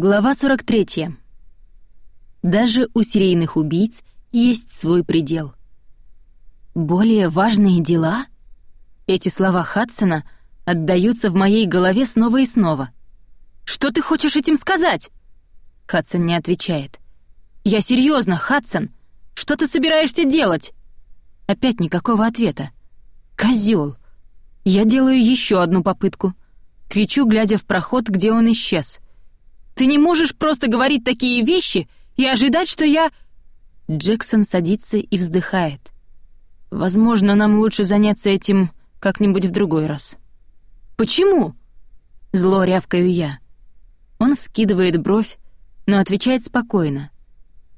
Глава 43. Даже у серийных убийц есть свой предел. Более важные дела? Эти слова Хадсона отдаются в моей голове снова и снова. Что ты хочешь этим сказать? Хадсон не отвечает. Я серьезно, Хадсон. Что ты собираешься делать? Опять никакого ответа. Козел. Я делаю еще одну попытку. Кричу, глядя в проход, где он исчез. Ты не можешь просто говорить такие вещи и ожидать, что я...» Джексон садится и вздыхает. «Возможно, нам лучше заняться этим как-нибудь в другой раз». «Почему?» Зло рявкаю я. Он вскидывает бровь, но отвечает спокойно.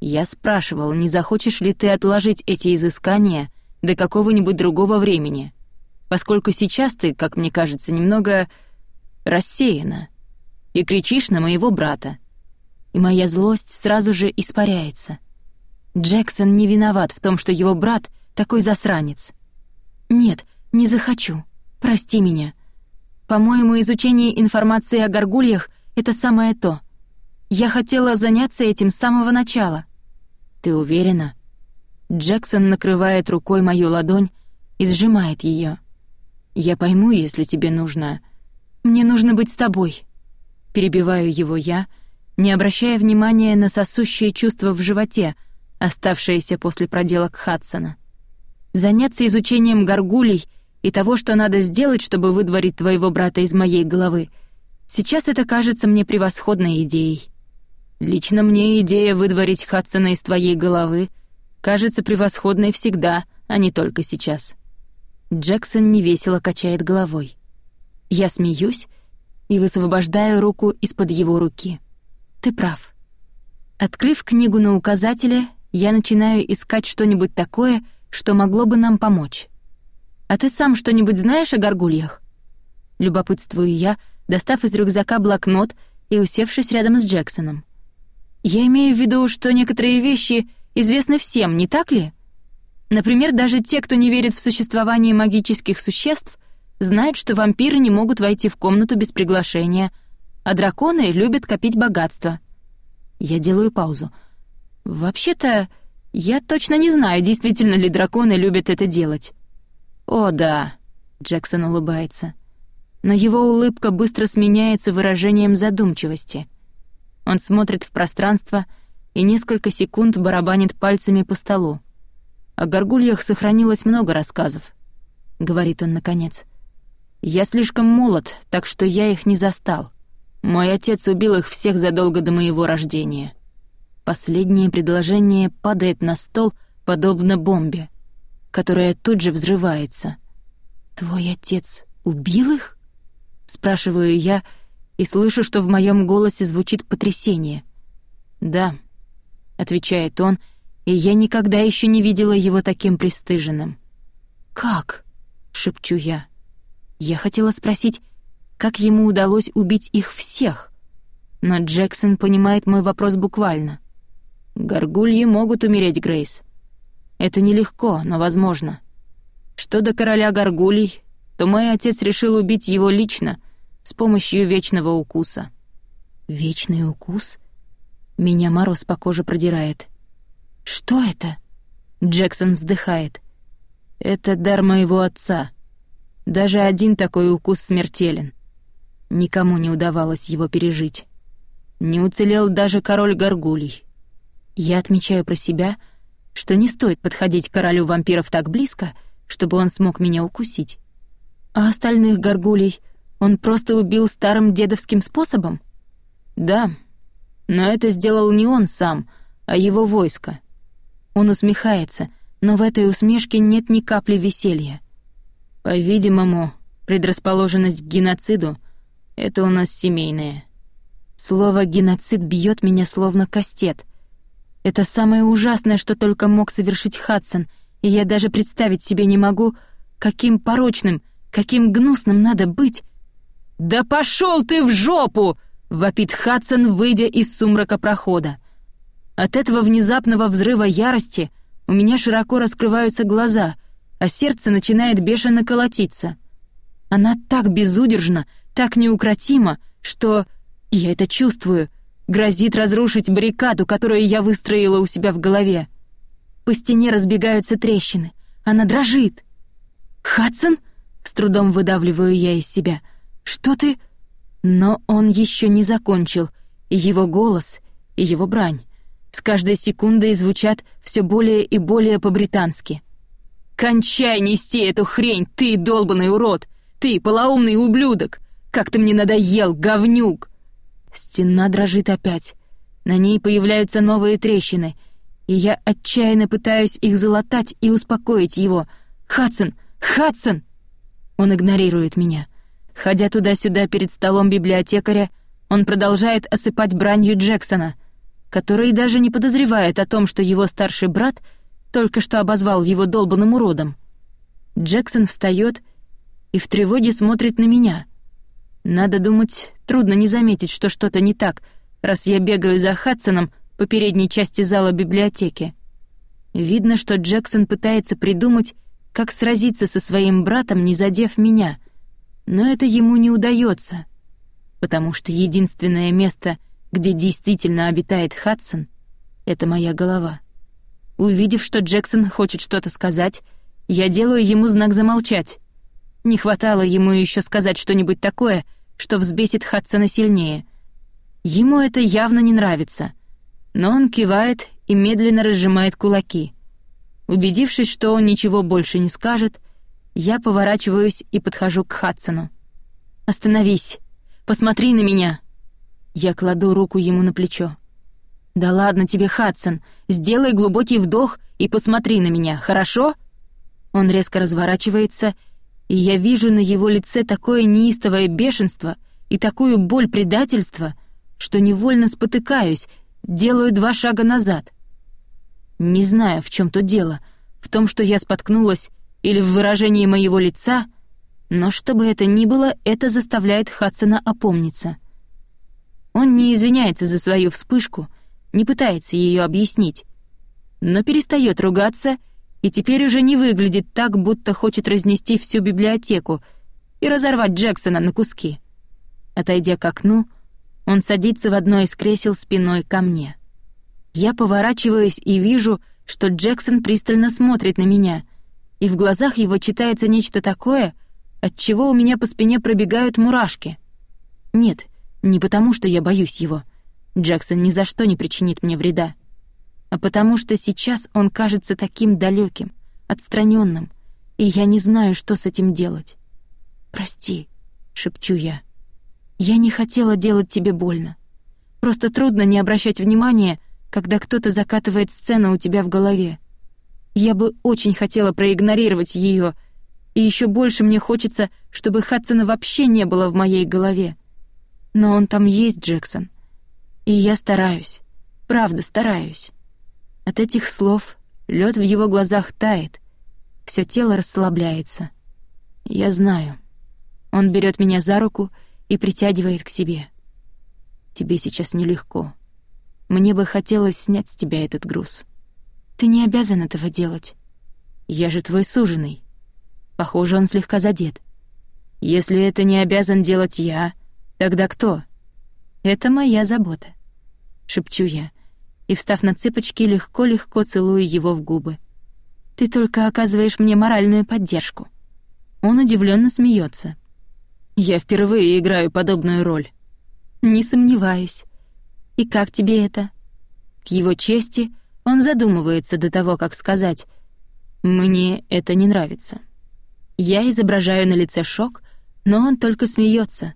«Я спрашивал, не захочешь ли ты отложить эти изыскания до какого-нибудь другого времени, поскольку сейчас ты, как мне кажется, немного рассеяна и кричишь на моего брата. И моя злость сразу же испаряется. Джексон не виноват в том, что его брат такой засранец. Нет, не захочу. Прости меня. По-моему, изучение информации о горгульях — это самое то. Я хотела заняться этим с самого начала. Ты уверена? Джексон накрывает рукой мою ладонь и сжимает ее. Я пойму, если тебе нужно. Мне нужно быть с тобой. Перебиваю его я, не обращая внимания на сосущее чувство в животе, оставшееся после проделок Хадсона. Заняться изучением горгулей и того, что надо сделать, чтобы выдворить твоего брата из моей головы, сейчас это кажется мне превосходной идеей. Лично мне идея выдворить Хадсона из твоей головы кажется превосходной всегда, а не только сейчас. Джексон невесело качает головой. Я смеюсь, и высвобождаю руку из-под его руки. Ты прав. Открыв книгу на указателе, я начинаю искать что-нибудь такое, что могло бы нам помочь. А ты сам что-нибудь знаешь о горгульях? Любопытствую я, достав из рюкзака блокнот и усевшись рядом с Джексоном. Я имею в виду, что некоторые вещи известны всем, не так ли? Например, даже те, кто не верит в существование магических существ, знают, что вампиры не могут войти в комнату без приглашения, а драконы любят копить богатство. Я делаю паузу. Вообще-то, я точно не знаю, действительно ли драконы любят это делать. О, да, Джексон улыбается. Но его улыбка быстро сменяется выражением задумчивости. Он смотрит в пространство и несколько секунд барабанит пальцами по столу. О горгульях сохранилось много рассказов, говорит он наконец. Я слишком молод, так что я их не застал. Мой отец убил их всех задолго до моего рождения. Последнее предложение падает на стол, подобно бомбе, которая тут же взрывается. «Твой отец убил их?» Спрашиваю я и слышу, что в моем голосе звучит потрясение. «Да», — отвечает он, и я никогда еще не видела его таким пристыженным. «Как?» — шепчу я. Я хотела спросить, как ему удалось убить их всех. Но Джексон понимает мой вопрос буквально. «Горгульи могут умереть, Грейс. Это нелегко, но возможно. Что до короля горгулей, то мой отец решил убить его лично, с помощью вечного укуса». «Вечный укус?» Меня мороз по коже продирает. «Что это?» Джексон вздыхает. «Это дар моего отца», даже один такой укус смертелен. Никому не удавалось его пережить. Не уцелел даже король горгулей. Я отмечаю про себя, что не стоит подходить к королю вампиров так близко, чтобы он смог меня укусить. А остальных горгулей он просто убил старым дедовским способом? Да, но это сделал не он сам, а его войско. Он усмехается, но в этой усмешке нет ни капли веселья. По-видимому, предрасположенность к геноциду — это у нас семейное. Слово «геноцид» бьет меня словно кастет. Это самое ужасное, что только мог совершить Хадсон, и я даже представить себе не могу, каким порочным, каким гнусным надо быть. «Да пошел ты в жопу!» — вопит Хадсон, выйдя из сумрака прохода. От этого внезапного взрыва ярости у меня широко раскрываются глаза — а сердце начинает бешено колотиться. Она так безудержна, так неукротима, что, я это чувствую, грозит разрушить баррикаду, которую я выстроила у себя в голове. По стене разбегаются трещины. Она дрожит. «Хадсон?» — с трудом выдавливаю я из себя. «Что ты...» Но он еще не закончил, его голос, и его брань с каждой секундой звучат все более и более по-британски. «Кончай нести эту хрень, ты долбанный урод! Ты полоумный ублюдок! Как ты мне надоел, говнюк!» Стена дрожит опять. На ней появляются новые трещины, и я отчаянно пытаюсь их залатать и успокоить его. «Хадсон! Хадсон!» Он игнорирует меня. Ходя туда-сюда перед столом библиотекаря, он продолжает осыпать бранью Джексона, который даже не подозревает о том, что его старший брат только что обозвал его долбанным уродом. Джексон встает и в тревоге смотрит на меня. Надо думать, трудно не заметить, что что-то не так, раз я бегаю за Хадсоном по передней части зала библиотеки. Видно, что Джексон пытается придумать, как сразиться со своим братом, не задев меня. Но это ему не удается, потому что единственное место, где действительно обитает Хадсон, это моя голова. Увидев, что Джексон хочет что-то сказать, я делаю ему знак замолчать. Не хватало ему еще сказать что-нибудь такое, что взбесит Хадсона сильнее. Ему это явно не нравится, но он кивает и медленно разжимает кулаки. Убедившись, что он ничего больше не скажет, я поворачиваюсь и подхожу к Хадсону. «Остановись! Посмотри на меня!» Я кладу руку ему на плечо. «Да ладно тебе, Хадсон, сделай глубокий вдох и посмотри на меня, хорошо?» Он резко разворачивается, и я вижу на его лице такое неистовое бешенство и такую боль предательства, что невольно спотыкаюсь, делаю два шага назад. Не знаю, в чем тут дело, в том, что я споткнулась, или в выражении моего лица, но что бы это ни было, это заставляет Хадсона опомниться — он не извиняется за свою вспышку, не пытается ее объяснить, но перестает ругаться и теперь уже не выглядит так, будто хочет разнести всю библиотеку и разорвать Джексона на куски. Отойдя к окну, он садится в одно из кресел спиной ко мне. Я поворачиваюсь и вижу, что Джексон пристально смотрит на меня, и в глазах его читается нечто такое, от чего у меня по спине пробегают мурашки. Нет, не потому, что я боюсь его. Джексон ни за что не причинит мне вреда. А потому что сейчас он кажется таким далеким, отстраненным, и я не знаю, что с этим делать. «Прости», — шепчу я. «Я не хотела делать тебе больно. Просто трудно не обращать внимания, когда кто-то закатывает сцену у тебя в голове. Я бы очень хотела проигнорировать ее, и еще больше мне хочется, чтобы Хадсона вообще не было в моей голове. Но он там есть, Джексон. И я стараюсь. Правда, стараюсь. От этих слов лед в его глазах тает. Все тело расслабляется. Я знаю. Он берет меня за руку и притягивает к себе. Тебе сейчас нелегко. Мне бы хотелось снять с тебя этот груз. Ты не обязан этого делать. Я же твой суженый. Похоже, он слегка задет. Если это не обязан делать я, Тогда кто? Это моя забота, шепчу я, и, встав на цыпочки, легко-легко целую его в губы. Ты только оказываешь мне моральную поддержку. Он удивленно смеется. Я впервые играю подобную роль. Не сомневаюсь. И как тебе это? К его чести он задумывается до того, как сказать «Мне это не нравится». Я изображаю на лице шок, но он только смеется,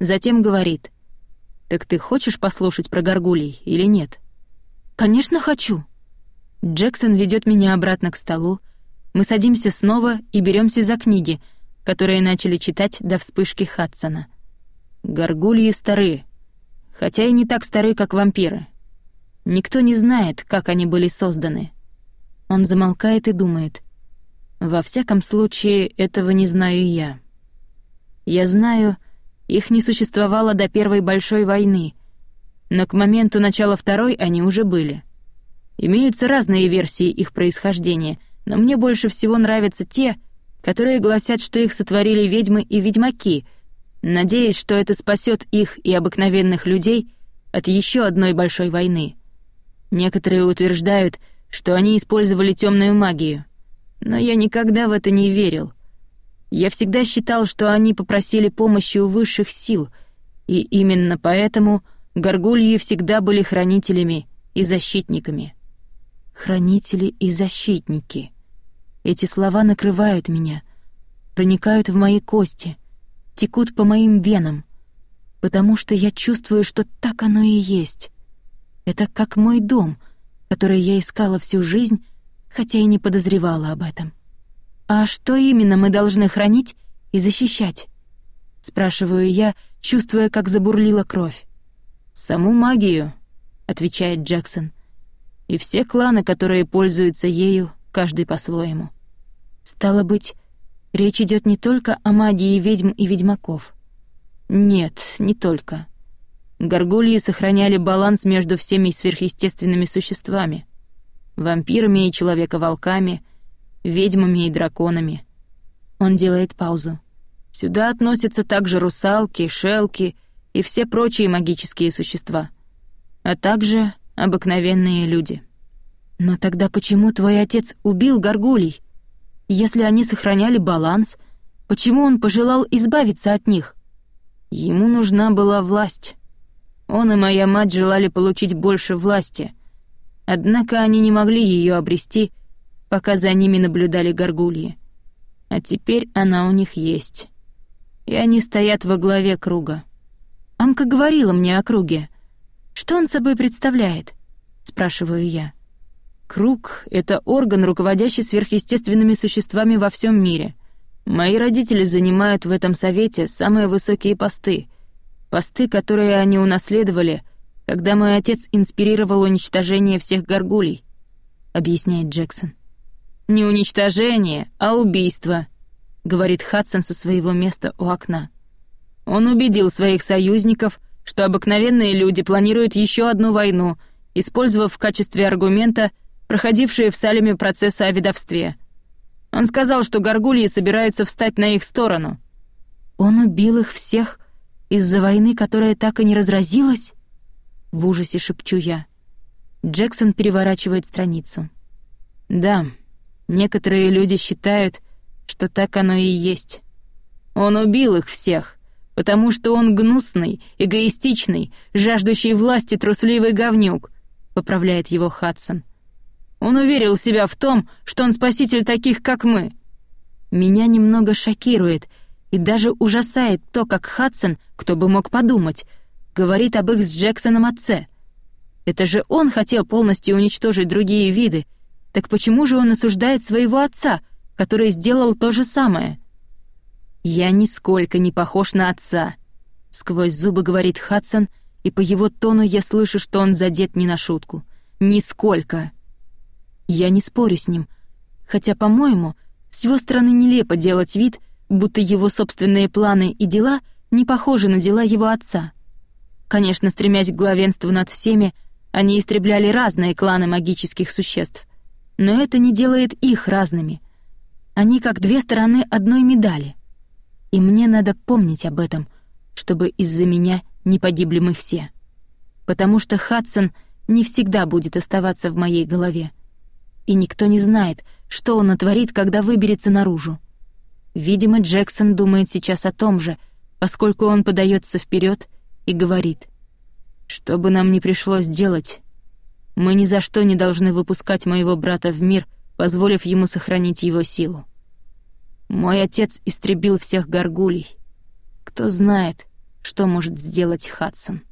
Затем говорит. «Так ты хочешь послушать про горгулей или нет?» «Конечно хочу». Джексон ведет меня обратно к столу. Мы садимся снова и беремся за книги, которые начали читать до вспышки Хадсона. Горгульи стары, хотя и не так стары, как вампиры. Никто не знает, как они были созданы. Он замолкает и думает. Во всяком случае, этого не знаю я. Я знаю, их не существовало до Первой большой войны, но к моменту начала Второй они уже были. Имеются разные версии их происхождения, но мне больше всего нравятся те, которые гласят, что их сотворили ведьмы и ведьмаки, надеясь, что это спасет их и обыкновенных людей от еще одной большой войны. Некоторые утверждают, что они использовали темную магию, но я никогда в это не верил. Я всегда считал, что они попросили помощи у высших сил, и именно поэтому горгульи всегда были хранителями и защитниками. Хранители и защитники. Эти слова накрывают меня, проникают в мои кости, текут по моим венам, потому что я чувствую, что так оно и есть. Это как мой дом, который я искала всю жизнь, хотя и не подозревала об этом. «А что именно мы должны хранить и защищать?» — спрашиваю я, чувствуя, как забурлила кровь. «Саму магию», — отвечает Джексон, «и все кланы, которые пользуются ею, каждый по-своему». «Стало быть, речь идет не только о магии ведьм и ведьмаков». «Нет, не только. Горгульи сохраняли баланс между всеми сверхъестественными существами — вампирами и человека-волками, ведьмами и драконами. Он делает паузу. Сюда относятся также русалки, шелки и все прочие магические существа, а также обыкновенные люди. Но тогда почему твой отец убил горгулей? Если они сохраняли баланс, почему он пожелал избавиться от них? Ему нужна была власть. Он и моя мать желали получить больше власти, однако они не могли ее обрести, пока за ними наблюдали горгульи. А теперь она у них есть. И они стоят во главе круга. Амка говорила мне о круге. Что он собой представляет? Спрашиваю я. Круг — это орган, руководящий сверхъестественными существами во всем мире. Мои родители занимают в этом совете самые высокие посты. Посты, которые они унаследовали, когда мой отец инспирировал уничтожение всех горгулей, объясняет Джексон. «Не уничтожение, а убийство», — говорит Хадсон со своего места у окна. Он убедил своих союзников, что обыкновенные люди планируют еще одну войну, использовав в качестве аргумента проходившие в Салеме процессы о ведовстве. Он сказал, что горгульи собираются встать на их сторону. Он убил их всех из-за войны, которая так и не разразилась? В ужасе шепчу я. Джексон переворачивает страницу. Да, Некоторые люди считают, что так оно и есть. Он убил их всех, потому что он гнусный, эгоистичный, жаждущий власти трусливый говнюк, поправляет его Хадсон. Он уверил себя в том, что он спаситель таких, как мы. Меня немного шокирует и даже ужасает то, как Хадсон, кто бы мог подумать, говорит об их с Джексоном отце. Это же он хотел полностью уничтожить другие виды — так почему же он осуждает своего отца, который сделал то же самое? «Я нисколько не похож на отца», — сквозь зубы говорит Хадсон, и по его тону я слышу, что он задет не на шутку. «Нисколько». Я не спорю с ним, хотя, по-моему, с его стороны нелепо делать вид, будто его собственные планы и дела не похожи на дела его отца. Конечно, стремясь к главенству над всеми, они истребляли разные кланы магических существ но это не делает их разными. Они как две стороны одной медали. И мне надо помнить об этом, чтобы из-за меня не погибли мы все. Потому что Хадсон не всегда будет оставаться в моей голове. И никто не знает, что он натворит, когда выберется наружу. Видимо, Джексон думает сейчас о том же, поскольку он подается вперед и говорит, «Что бы нам ни пришлось делать, мы ни за что не должны выпускать моего брата в мир, позволив ему сохранить его силу. Мой отец истребил всех горгулей. Кто знает, что может сделать Хадсон.